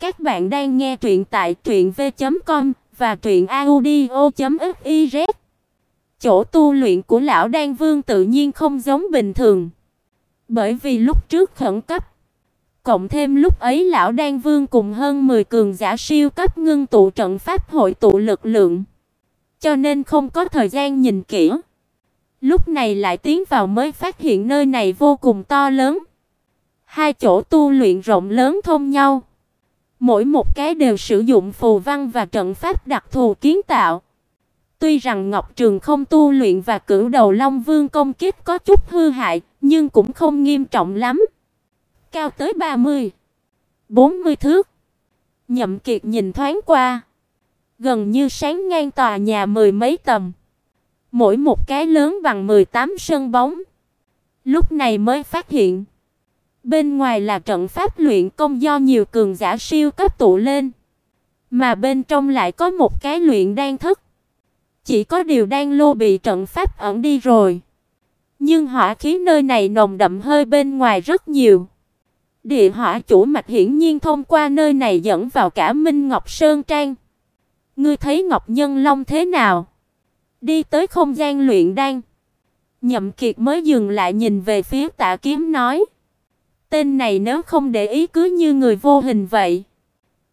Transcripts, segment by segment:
Các bạn đang nghe truyện tại truyệnv.com và truyệnaudio.fiz. Chỗ tu luyện của lão Đan Vương tự nhiên không giống bình thường. Bởi vì lúc trước khẩn cấp, cộng thêm lúc ấy lão Đan Vương cùng hơn 10 cường giả siêu cấp ngưng tụ trận pháp hội tụ lực lượng, cho nên không có thời gian nhìn kỹ. Lúc này lại tiến vào mới phát hiện nơi này vô cùng to lớn. Hai chỗ tu luyện rộng lớn thông nhau. Mỗi một cái đều sử dụng phù văn và trận pháp đặc thù kiến tạo. Tuy rằng Ngọc Trường không tu luyện và cửu đầu Long Vương công kích có chút hư hại, nhưng cũng không nghiêm trọng lắm. Cao tới 30, 40 thước. Nhậm Kiệt nhìn thoáng qua, gần như sáng ngang tòa nhà mười mấy tầng. Mỗi một cái lớn bằng 18 sân bóng. Lúc này mới phát hiện, bên ngoài là trận pháp luyện công do nhiều cường giả siêu cấp tụ lên, mà bên trong lại có một cái luyện đan thất. Chỉ có điều đan lô bị trận pháp ẩn đi rồi. Nhưng hỏa khí nơi này nồng đậm hơi bên ngoài rất nhiều. Địa hỏa chủ mạch hiển nhiên thông qua nơi này dẫn vào cả Minh Ngọc Sơn Trang. Ngươi thấy Ngọc Nhân Long thế nào? Đi tới không gian luyện đan. Nhậm Kiệt mới dừng lại nhìn về phía Tạ Kiếm nói: Tên này nếu không để ý cứ như người vô hình vậy.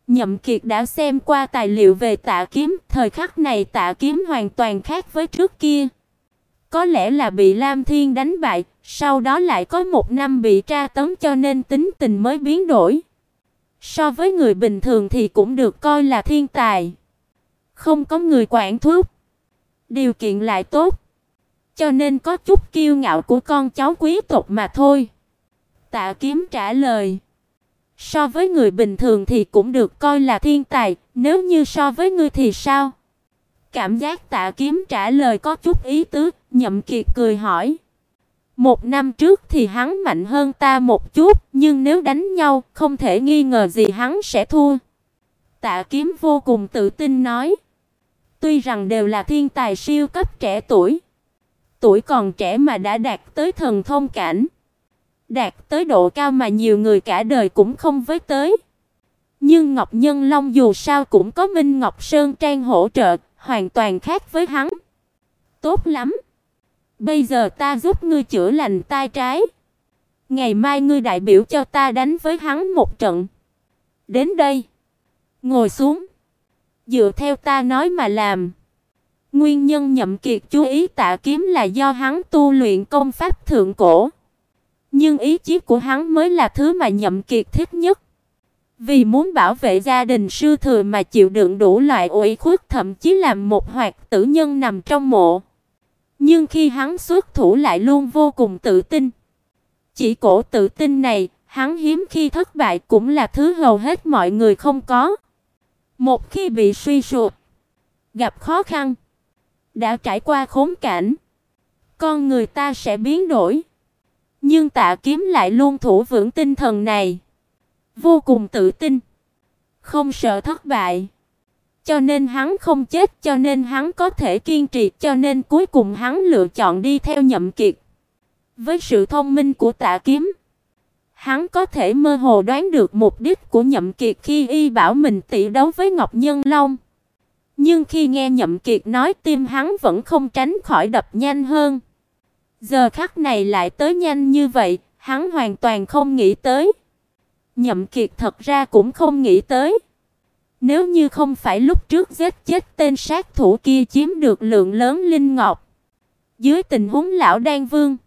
Nhậm Kiệt đã xem qua tài liệu về Tạ Kiếm, thời khắc này Tạ Kiếm hoàn toàn khác với trước kia. Có lẽ là bị Lam Thiên đánh bại, sau đó lại có một năm bị tra tấn cho nên tính tình mới biến đổi. So với người bình thường thì cũng được coi là thiên tài. Không có người quản thúc, điều kiện lại tốt, cho nên có chút kiêu ngạo của con cháu quý tộc mà thôi. Tạ Kiếm trả lời. So với người bình thường thì cũng được coi là thiên tài, nếu như so với ngươi thì sao? Cảm giác Tạ Kiếm trả lời có chút ý tứ, Nhậm Kiệt cười hỏi. Một năm trước thì hắn mạnh hơn ta một chút, nhưng nếu đánh nhau, không thể nghi ngờ gì hắn sẽ thua. Tạ Kiếm vô cùng tự tin nói. Tuy rằng đều là thiên tài siêu cấp trẻ tuổi, tuổi còn trẻ mà đã đạt tới thần thông cảnh, đạt tới độ cao mà nhiều người cả đời cũng không với tới. Nhưng Ngọc Nhân Long dù sao cũng có Minh Ngọc Sơn Trang hỗ trợ, hoàn toàn khác với hắn. Tốt lắm. Bây giờ ta giúp ngươi chữa lành tai trái. Ngày mai ngươi đại biểu cho ta đánh với hắn một trận. Đến đây, ngồi xuống. Dựa theo ta nói mà làm. Nguyên nhân Nhậm Kiệt chú ý Tạ Kiếm là do hắn tu luyện công pháp thượng cổ. Nhưng ý chí của hắn mới là thứ mà Nhậm Kiệt thích nhất. Vì muốn bảo vệ gia đình sư thừa mà chịu đựng đủ loại ủy khuất thậm chí làm một hoạt tử nhân nằm trong mộ. Nhưng khi hắn xuất thủ lại luôn vô cùng tự tin. Chỉ cổ tự tin này, hắn hiếm khi thất bại cũng là thứ hầu hết mọi người không có. Một khi bị suy sụp, gặp khó khăn, đã trải qua khốn cảnh, con người ta sẽ biến đổi. Nhưng Tạ Kiếm lại luôn thủ vững tinh thần này, vô cùng tự tin, không sợ thất bại. Cho nên hắn không chết, cho nên hắn có thể kiên trì, cho nên cuối cùng hắn lựa chọn đi theo Nhậm Kiệt. Với sự thông minh của Tạ Kiếm, hắn có thể mơ hồ đoán được mục đích của Nhậm Kiệt khi y bảo mình tỷ đấu với Ngọc Nhân Long. Nhưng khi nghe Nhậm Kiệt nói tim hắn vẫn không tránh khỏi đập nhanh hơn. Giờ khắc này lại tới nhanh như vậy, hắn hoàn toàn không nghĩ tới. Nhậm Kiệt thật ra cũng không nghĩ tới. Nếu như không phải lúc trước giết chết tên sát thủ kia chiếm được lượng lớn linh ngọc, dưới tình huống lão đan vương,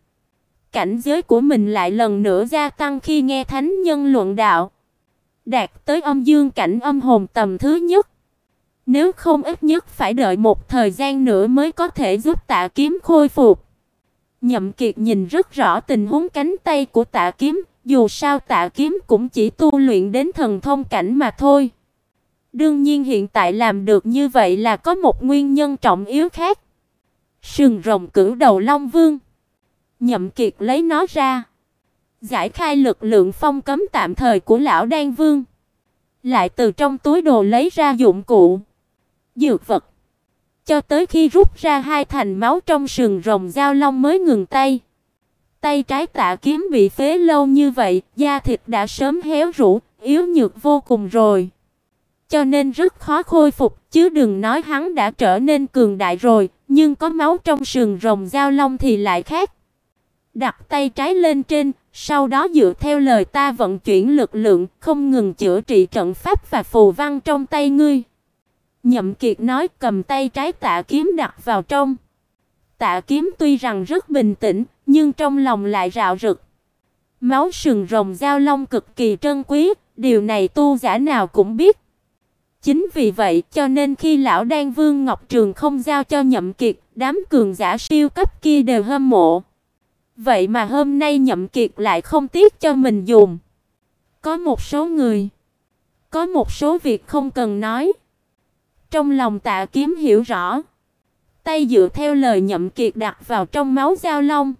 cảnh giới của mình lại lần nữa gia tăng khi nghe thánh nhân luận đạo, đạt tới âm dương cảnh âm hồn tầm thứ nhất. Nếu không ít nhất phải đợi một thời gian nữa mới có thể giúp Tạ Kiếm khôi phục. Nhậm Kiệt nhìn rất rõ tình huống cánh tay của Tạ Kiếm, dù sao Tạ Kiếm cũng chỉ tu luyện đến thần thông cảnh mà thôi. Đương nhiên hiện tại làm được như vậy là có một nguyên nhân trọng yếu khác. Sừng rồng cửu đầu Long Vương. Nhậm Kiệt lấy nó ra, giải khai lực lượng phong cấm tạm thời của lão Đan Vương, lại từ trong túi đồ lấy ra dụng cụ, dược vật, cho tới khi rút ra hai thành máu trong sừng rồng giao long mới ngừng tay. Tay trái Tạ Kiếm bị phế lâu như vậy, da thịt đã sớm héo rũ, yếu nhược vô cùng rồi. Cho nên rất khó khôi phục, chứ đừng nói hắn đã trở nên cường đại rồi, nhưng có máu trong sườn rồng giao long thì lại khác. Đặt tay trái lên trên, sau đó dựa theo lời ta vận chuyển lực lượng, không ngừng chữa trị trận pháp và phù văn trong tay ngươi. Nhậm Kiệt nói cầm tay trái tạ kiếm đặt vào trong. Tạ kiếm tuy rằng rất bình tĩnh, nhưng trong lòng lại rạo rực. Máu sừng rồng giao long cực kỳ trân quý, điều này tu giả nào cũng biết. Chính vì vậy cho nên khi lão Đan Vương Ngọc Trường không giao cho Nhậm Kiệt, đám cường giả siêu cấp kia đều hâm mộ. Vậy mà hôm nay Nhậm Kiệt lại không tiếc cho mình dùng. Có một số người, có một số việc không cần nói. Trong lòng Tạ Kiếm hiểu rõ, tay dựa theo lời Nhậm Kiệt đặt vào trong máu giao long.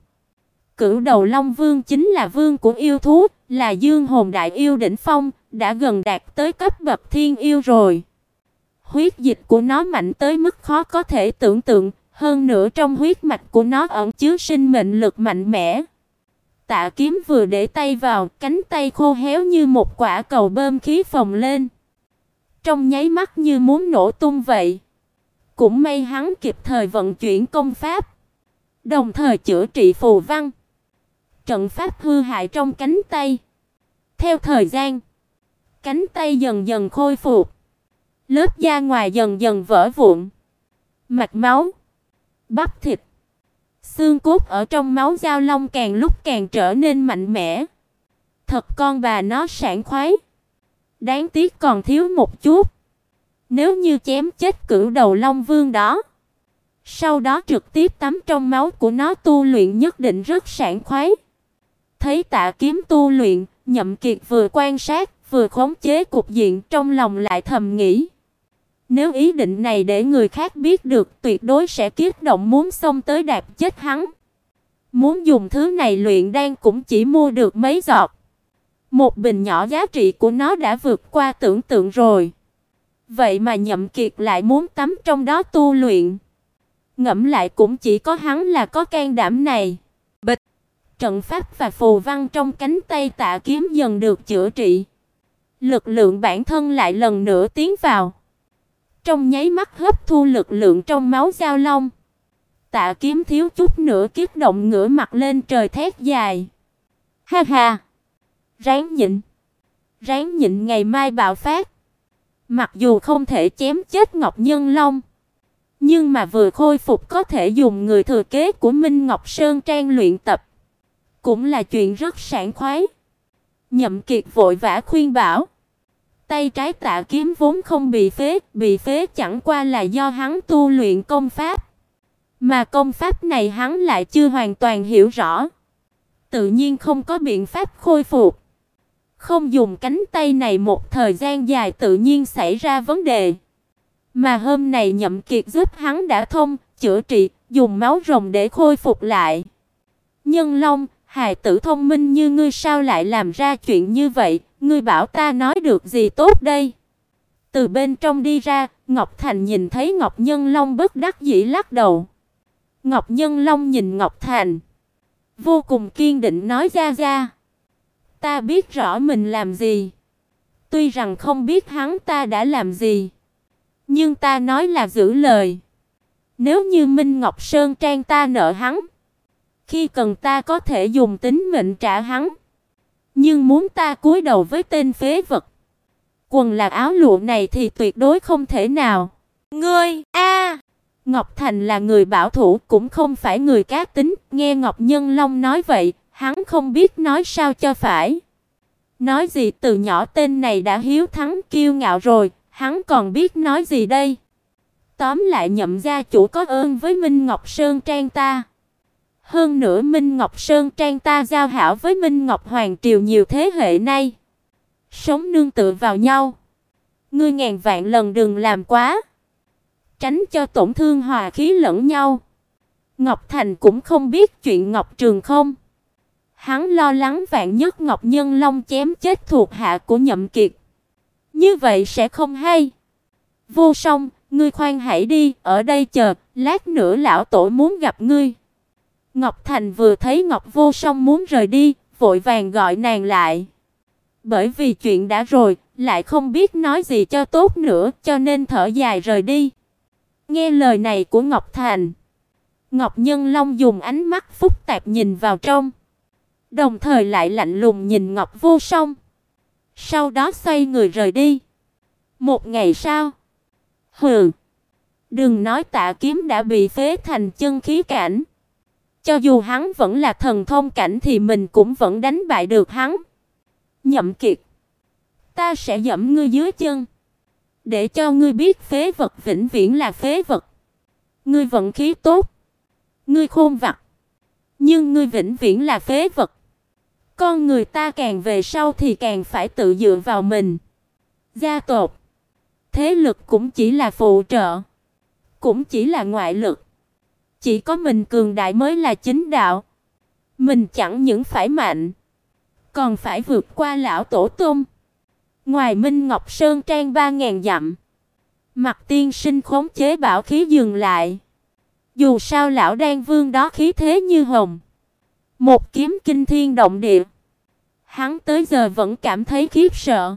Cửu Đầu Long Vương chính là vương của yêu thú, là dương hồn đại yêu đỉnh phong, đã gần đạt tới cấp bậc thiên yêu rồi. Huyết dịch của nó mạnh tới mức khó có thể tưởng tượng, hơn nữa trong huyết mạch của nó ẩn chứa sinh mệnh lực mạnh mẽ. Tạ Kiếm vừa để tay vào, cánh tay khô héo như một quả cầu bơm khí phồng lên. Trong nháy mắt như muốn nổ tung vậy. Cũng may hắn kịp thời vận chuyển công pháp, đồng thời chữa trị phù văn. Trận pháp hư hại trong cánh tay. Theo thời gian, cánh tay dần dần khôi phục. Lớp da ngoài dần dần vỡ vụn. Mạch máu, bắp thịt, xương cốt ở trong máu giao long càng lúc càng trở nên mạnh mẽ. Thật con bà nó sảng khoái. Đáng tiếc còn thiếu một chút. Nếu như chém chết cửu đầu long vương đó, sau đó trực tiếp tắm trong máu của nó tu luyện nhất định rất sảng khoái. Thấy Tạ Kiếm tu luyện, Nhậm Kiệt vừa quan sát, vừa khống chế cục diện trong lòng lại thầm nghĩ. Nếu ý định này để người khác biết được, tuyệt đối sẽ kiết động muốn xông tới đạp chết hắn. Muốn dùng thứ này luyện đan cũng chỉ mua được mấy giọt. Một bình nhỏ giá trị của nó đã vượt qua tưởng tượng rồi. Vậy mà Nhậm Kiệt lại muốn tắm trong đó tu luyện. Ngẫm lại cũng chỉ có hắn là có can đảm này. Bịch trận pháp và phù văn trong cánh tay Tạ Kiếm dần được chữa trị. Lực lượng bản thân lại lần nữa tiến vào. Trong nháy mắt hấp thu lực lượng trong máu giao long. Tạ Kiếm thiếu chút nữa kích động ngửa mặt lên trời thét dài. Ha ha. Ráng nhịn. Ráng nhịn ngày mai bạo phát. Mặc dù không thể chém chết Ngọc Nhân Long, nhưng mà vừa khôi phục có thể dùng người thừa kế của Minh Ngọc Sơn Trang luyện tập cũng là chuyện rất sảng khoái. Nhậm Kiệt vội vã khuyên bảo. Tay trái Tạ Kiếm vốn không bị phế, bị phế chẳng qua là do hắn tu luyện công pháp. Mà công pháp này hắn lại chưa hoàn toàn hiểu rõ. Tự nhiên không có biện pháp khôi phục. Không dùng cánh tay này một thời gian dài tự nhiên xảy ra vấn đề. Mà hôm nay Nhậm Kiệt giúp hắn đã thông, chữa trị, dùng máu rồng để khôi phục lại. Nhân Long, hài tử thông minh như ngươi sao lại làm ra chuyện như vậy, ngươi bảo ta nói được gì tốt đây? Từ bên trong đi ra, Ngọc Thành nhìn thấy Ngọc Nhân Long bất đắc dĩ lắc đầu. Ngọc Nhân Long nhìn Ngọc Thành, vô cùng kiên định nói ra ra, ta biết rõ mình làm gì. Tuy rằng không biết hắn ta đã làm gì, nhưng ta nói là giữ lời. Nếu như Minh Ngọc Sơn Trang ta nợ hắn, khi cần ta có thể dùng tính mệnh trả hắn, nhưng muốn ta cúi đầu với tên phế vật, quần là áo lụa này thì tuyệt đối không thể nào. Ngươi a Ngọc Thành là người bảo thủ cũng không phải người cá tính, nghe Ngọc Nhân Long nói vậy, hắn không biết nói sao cho phải. Nói gì từ nhỏ tên này đã hiếu thắng kiêu ngạo rồi, hắn còn biết nói gì đây? Tóm lại nhậm gia chủ có ơn với Minh Ngọc Sơn Trang ta. Hơn nữa Minh Ngọc Sơn Trang ta giao hảo với Minh Ngọc Hoàng triều nhiều thế hệ nay, sống nương tựa vào nhau. Ngươi ngàn vạn lần đừng làm quá, tránh cho tổn thương hòa khí lẫn nhau. Ngọc Thành cũng không biết chuyện Ngọc Trường không. Hắn lo lắng vạn nhất Ngọc Nhân Long chém chết thuộc hạ của Nhậm Kiệt. Như vậy sẽ không hay. Vô Song, ngươi khoan hãy đi, ở đây chờ, lát nữa lão tổ muốn gặp ngươi. Ngọc Thành vừa thấy Ngọc Vô Song muốn rời đi, vội vàng gọi nàng lại. Bởi vì chuyện đã rồi, lại không biết nói gì cho tốt nữa, cho nên thở dài rời đi. Nghe lời này của Ngọc Thành, Ngọc Nhân Long dùng ánh mắt phức tạp nhìn vào trong, đồng thời lại lạnh lùng nhìn Ngọc Vô Song. Sau đó xoay người rời đi. Một ngày sau, hừ, đừng nói Tạ Kiếm đã bị phế thành chân khí cảnh, cho dù hắn vẫn là thần thông cảnh thì mình cũng vẫn đánh bại được hắn. Nhậm Kiệt, ta sẽ dẫm ngươi dưới chân, để cho ngươi biết phế vật vĩnh viễn là phế vật. Ngươi vận khí tốt, ngươi khôn vặt, nhưng ngươi vĩnh viễn là phế vật. Con người ta càng về sau thì càng phải tự dựa vào mình. Gia tộc, thế lực cũng chỉ là phụ trợ, cũng chỉ là ngoại lực. Chỉ có mình cường đại mới là chính đạo. Mình chẳng những phải mạnh, còn phải vượt qua lão tổ tông. Ngoài Minh Ngọc Sơn trang 3000 dặm, Mặt Tiên Sinh khống chế bảo khí dừng lại. Dù sao lão đan vương đó khí thế như hồng, một kiếm kinh thiên động địa. Hắn tới giờ vẫn cảm thấy khiếp sợ.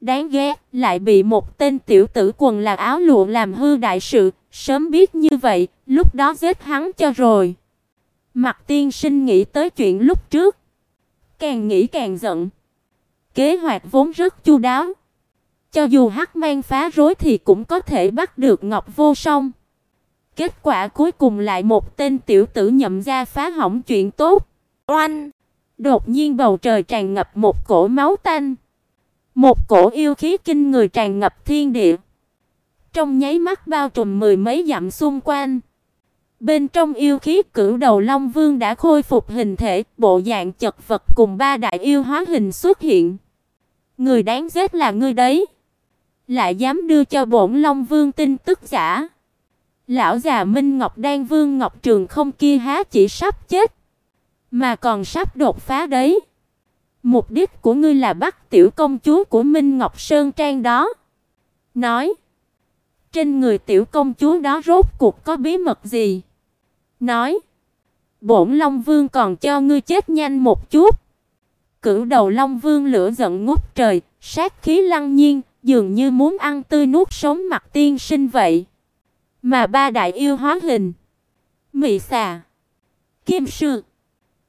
Đáng ghét, lại bị một tên tiểu tử quần là áo lụa làm hư đại sự, sớm biết như vậy, lúc đó giết hắn cho rồi. Mặt Tiên Sinh nghĩ tới chuyện lúc trước, càng nghĩ càng giận. Kế hoạch vốn rất chu đáo, cho dù hắc mang phá rối thì cũng có thể bắt được Ngọc Vô Song. Kết quả cuối cùng lại một tên tiểu tử nhậm ra phá hỏng chuyện tốt. Oanh! Đột nhiên bầu trời tràn ngập một cổ máu tanh. Một cổ yêu khí kinh người tràn ngập thiên địa. Trong nháy mắt bao trùm mười mấy dặm xung quanh. Bên trong yêu khí cửu đầu Long Vương đã khôi phục hình thể, bộ dạng chật vật cùng ba đại yêu hóa hình xuất hiện. Người đáng giết là ngươi đấy. Lại dám đưa cho bổn Long Vương tin tức giả. Lão già Minh Ngọc Đan Vương Ngọc Trường không kia há chỉ sắp chết, mà còn sắp đột phá đấy. Mục đích của ngươi là bắt tiểu công chúa của Minh Ngọc Sơn Trang đó. Nói, trên người tiểu công chúa đó rốt cuộc có bí mật gì? Nói, bổn Long Vương còn cho ngươi chết nhanh một chút. Cửu đầu Long Vương lửa giận ngút trời, sát khí lăng nhiên, dường như muốn ăn tươi nuốt sống mặt tiên sinh vậy. Mà ba đại yêu hóa hình, Mị xà, Kim sư,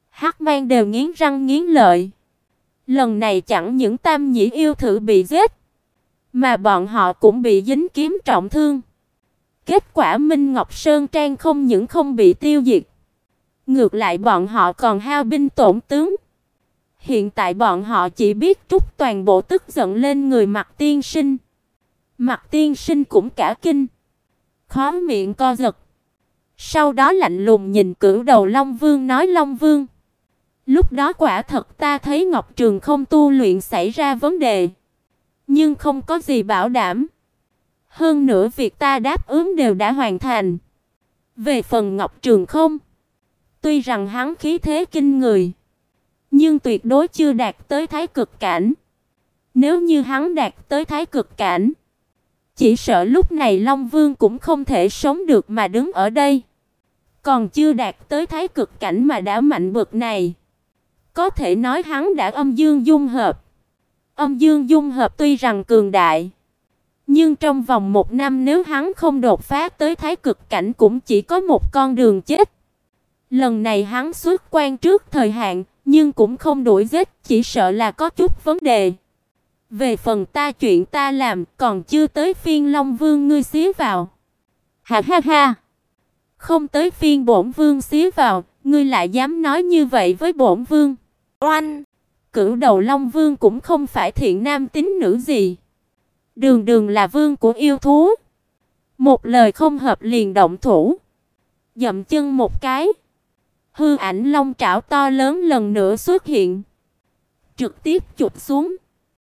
Hắc mang đều nghiến răng nghiến lợi. Lần này chẳng những Tam Nhĩ yêu thử bị giết, mà bọn họ cũng bị dính kiếm trọng thương. Kết quả Minh Ngọc Sơn Trang không những không bị tiêu diệt, ngược lại bọn họ còn hao binh tổn tướng. Hiện tại bọn họ chỉ biết trút toàn bộ tức giận lên người Mạc Tiên Sinh. Mạc Tiên Sinh cũng cả kinh, khó miệng co giật. Sau đó lạnh lùng nhìn Cửu Đầu Long Vương nói Long Vương, lúc đó quả thật ta thấy Ngọc Trường không tu luyện xảy ra vấn đề, nhưng không có gì bảo đảm. Hơn nữa việc ta đáp ứng đều đã hoàn thành. Về phần Ngọc Trường không, tuy rằng hắn khí thế kinh người, nhưng tuyệt đối chưa đạt tới thái cực cảnh. Nếu như hắn đạt tới thái cực cảnh, chỉ sợ lúc này Long Vương cũng không thể sống được mà đứng ở đây. Còn chưa đạt tới thái cực cảnh mà đã mạnh bực này, có thể nói hắn đã âm dương dung hợp. Âm dương dung hợp tuy rằng cường đại, nhưng trong vòng một năm nếu hắn không đột phá tới thái cực cảnh cũng chỉ có một con đường chết. Lần này hắn xuất quan trước thời hạn, nhưng cũng không đuổi giết, chỉ sợ là có chút vấn đề. Về phần ta chuyện ta làm, còn chưa tới phiên Long Vương ngươi xí vào. Ha ha ha. Không tới phiên bổn vương xí vào, ngươi lại dám nói như vậy với bổn vương. Oanh! Cửu đầu Long Vương cũng không phải thiện nam tín nữ gì. Đường đường là vương của yêu thú. Một lời không hợp liền động thủ. Dậm chân một cái. Hư ảnh long trảo to lớn lần nữa xuất hiện. Trực tiếp chụp xuống.